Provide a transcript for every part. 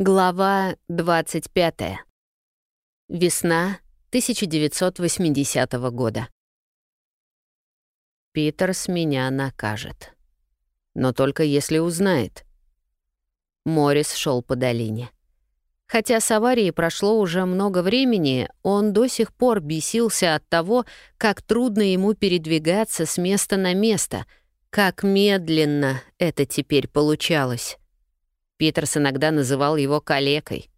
Глава 25. Весна 1980 года. Питерс меня накажет. Но только если узнает. Морис шел по долине. Хотя с аварией прошло уже много времени, он до сих пор бесился от того, как трудно ему передвигаться с места на место, как медленно это теперь получалось. Питерс иногда называл его калекой.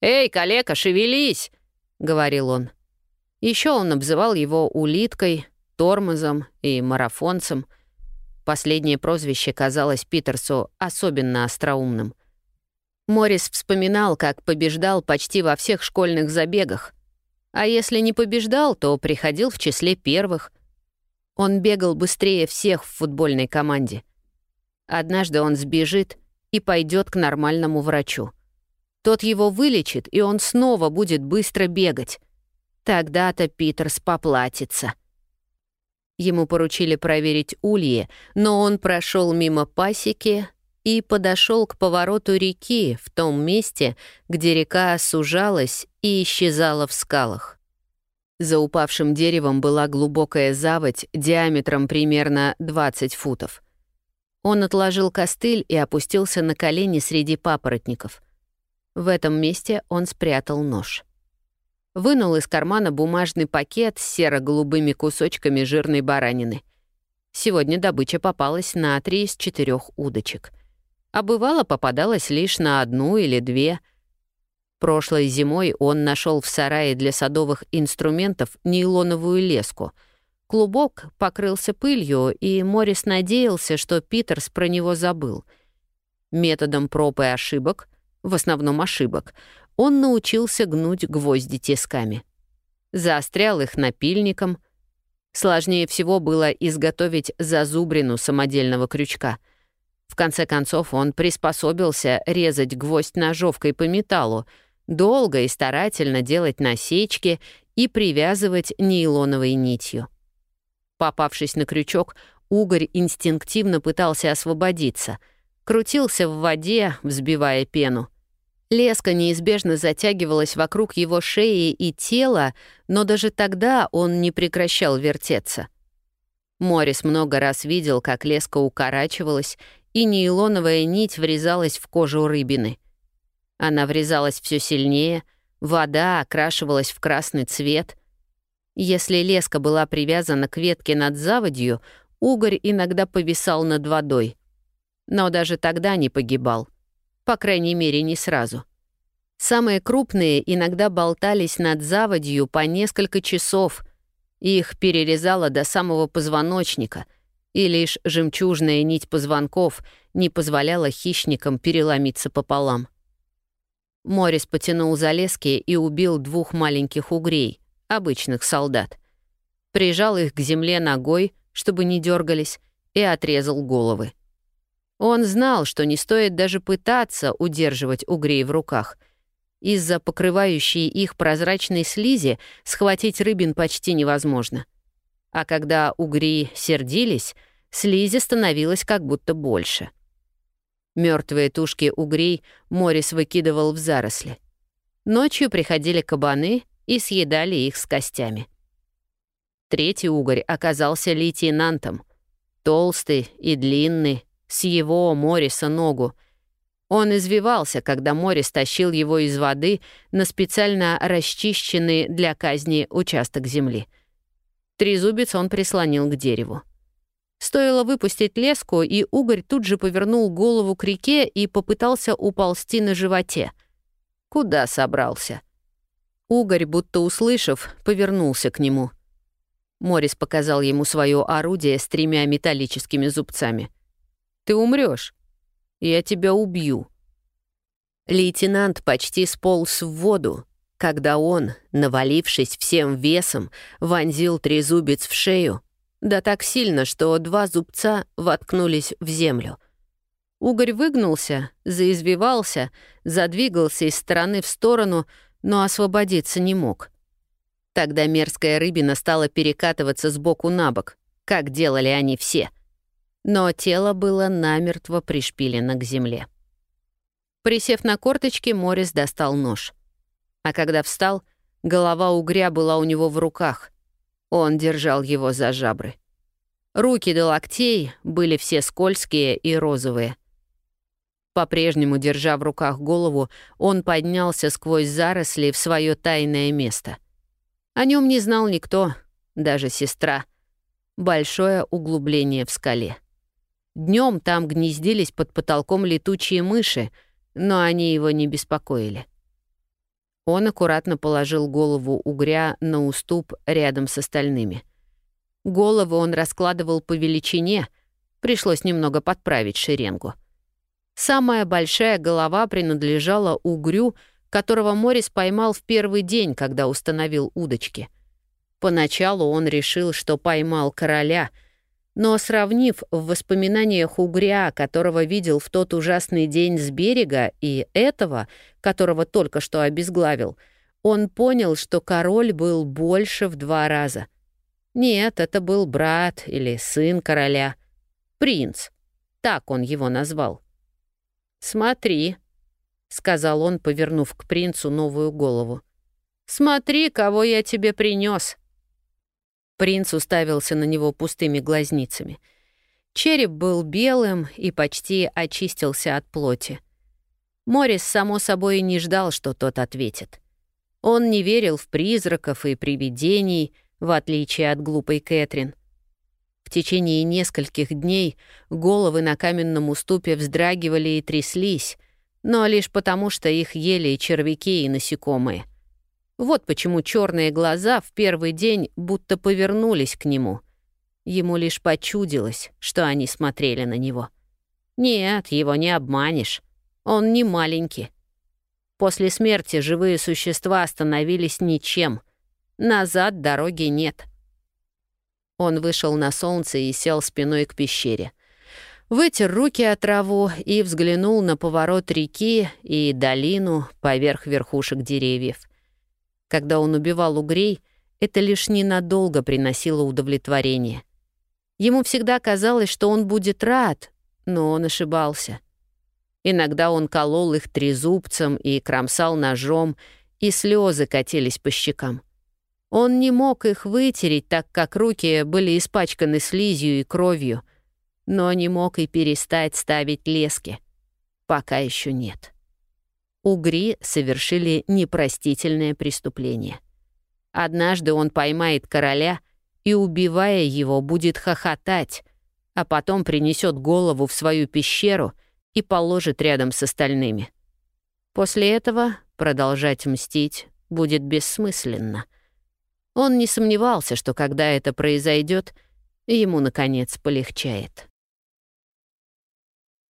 «Эй, калека, шевелись!» — говорил он. Еще он обзывал его улиткой, тормозом и марафонцем. Последнее прозвище казалось Питерсу особенно остроумным. Морис вспоминал, как побеждал почти во всех школьных забегах. А если не побеждал, то приходил в числе первых. Он бегал быстрее всех в футбольной команде. Однажды он сбежит — и пойдет к нормальному врачу. Тот его вылечит, и он снова будет быстро бегать. Тогда-то Питерс поплатится. Ему поручили проверить ульи, но он прошел мимо пасеки и подошел к повороту реки в том месте, где река сужалась и исчезала в скалах. За упавшим деревом была глубокая заводь диаметром примерно 20 футов. Он отложил костыль и опустился на колени среди папоротников. В этом месте он спрятал нож. Вынул из кармана бумажный пакет с серо-голубыми кусочками жирной баранины. Сегодня добыча попалась на три из четырех удочек. А бывало попадалась лишь на одну или две. Прошлой зимой он нашел в сарае для садовых инструментов нейлоновую леску — Клубок покрылся пылью, и Морис надеялся, что Питерс про него забыл. Методом проб и ошибок, в основном ошибок, он научился гнуть гвозди тисками. Заострял их напильником. Сложнее всего было изготовить зазубрину самодельного крючка. В конце концов он приспособился резать гвоздь ножовкой по металлу, долго и старательно делать насечки и привязывать нейлоновой нитью. Попавшись на крючок, угорь инстинктивно пытался освободиться. Крутился в воде, взбивая пену. Леска неизбежно затягивалась вокруг его шеи и тела, но даже тогда он не прекращал вертеться. Морис много раз видел, как леска укорачивалась, и нейлоновая нить врезалась в кожу рыбины. Она врезалась все сильнее, вода окрашивалась в красный цвет — если леска была привязана к ветке над заводью, угорь иногда повисал над водой. Но даже тогда не погибал. По крайней мере, не сразу. Самые крупные иногда болтались над заводью по несколько часов. Их перерезало до самого позвоночника, и лишь жемчужная нить позвонков не позволяла хищникам переломиться пополам. Морис потянул за лески и убил двух маленьких угрей — обычных солдат. Прижал их к земле ногой, чтобы не дергались, и отрезал головы. Он знал, что не стоит даже пытаться удерживать угрей в руках. Из-за покрывающей их прозрачной слизи схватить рыбин почти невозможно. А когда угри сердились, слизи становилось как будто больше. Мертвые тушки угрей Морис выкидывал в заросли. Ночью приходили кабаны и съедали их с костями. Третий угорь оказался лейтенантом. Толстый и длинный, с его Мориса ногу. Он извивался, когда Морис тащил его из воды на специально расчищенный для казни участок земли. Трезубец он прислонил к дереву. Стоило выпустить леску, и угорь тут же повернул голову к реке и попытался уползти на животе. Куда собрался? — Угорь, будто услышав, повернулся к нему. Морис показал ему свое орудие с тремя металлическими зубцами. «Ты умрешь. Я тебя убью». Лейтенант почти сполз в воду, когда он, навалившись всем весом, вонзил трезубец в шею, да так сильно, что два зубца воткнулись в землю. Угорь выгнулся, заизвивался, задвигался из стороны в сторону, но освободиться не мог. Тогда мерзкая рыбина стала перекатываться с боку на бок, как делали они все. Но тело было намертво пришпилено к земле. Присев на корточки, Морис достал нож. А когда встал, голова угря была у него в руках. Он держал его за жабры. Руки до локтей были все скользкие и розовые. По-прежнему, держа в руках голову, он поднялся сквозь заросли в свое тайное место. О нем не знал никто, даже сестра. Большое углубление в скале. Днем там гнездились под потолком летучие мыши, но они его не беспокоили. Он аккуратно положил голову угря на уступ рядом с остальными. Головы он раскладывал по величине, пришлось немного подправить шеренгу. Самая большая голова принадлежала угрю, которого Морис поймал в первый день, когда установил удочки. Поначалу он решил, что поймал короля, но, сравнив в воспоминаниях угря, которого видел в тот ужасный день с берега, и этого, которого только что обезглавил, он понял, что король был больше в два раза. Нет, это был брат или сын короля. Принц. Так он его назвал. «Смотри», — сказал он, повернув к принцу новую голову. «Смотри, кого я тебе принес. Принц уставился на него пустыми глазницами. Череп был белым и почти очистился от плоти. Морис, само собой, не ждал, что тот ответит. Он не верил в призраков и привидений, в отличие от глупой Кэтрин. В течение нескольких дней головы на каменном уступе вздрагивали и тряслись, но лишь потому, что их ели червяки и насекомые. Вот почему черные глаза в первый день будто повернулись к нему. Ему лишь почудилось, что они смотрели на него. Нет, его не обманешь. Он не маленький. После смерти живые существа становились ничем. Назад дороги нет. Он вышел на солнце и сел спиной к пещере. Вытер руки от траву и взглянул на поворот реки и долину поверх верхушек деревьев. Когда он убивал угрей, это лишь ненадолго приносило удовлетворение. Ему всегда казалось, что он будет рад, но он ошибался. Иногда он колол их трезубцем и кромсал ножом, и слезы катились по щекам. Он не мог их вытереть, так как руки были испачканы слизью и кровью, но не мог и перестать ставить лески. Пока еще нет. Угри совершили непростительное преступление. Однажды он поймает короля и, убивая его, будет хохотать, а потом принесет голову в свою пещеру и положит рядом с остальными. После этого продолжать мстить будет бессмысленно — он не сомневался, что когда это произойдет, ему, наконец, полегчает.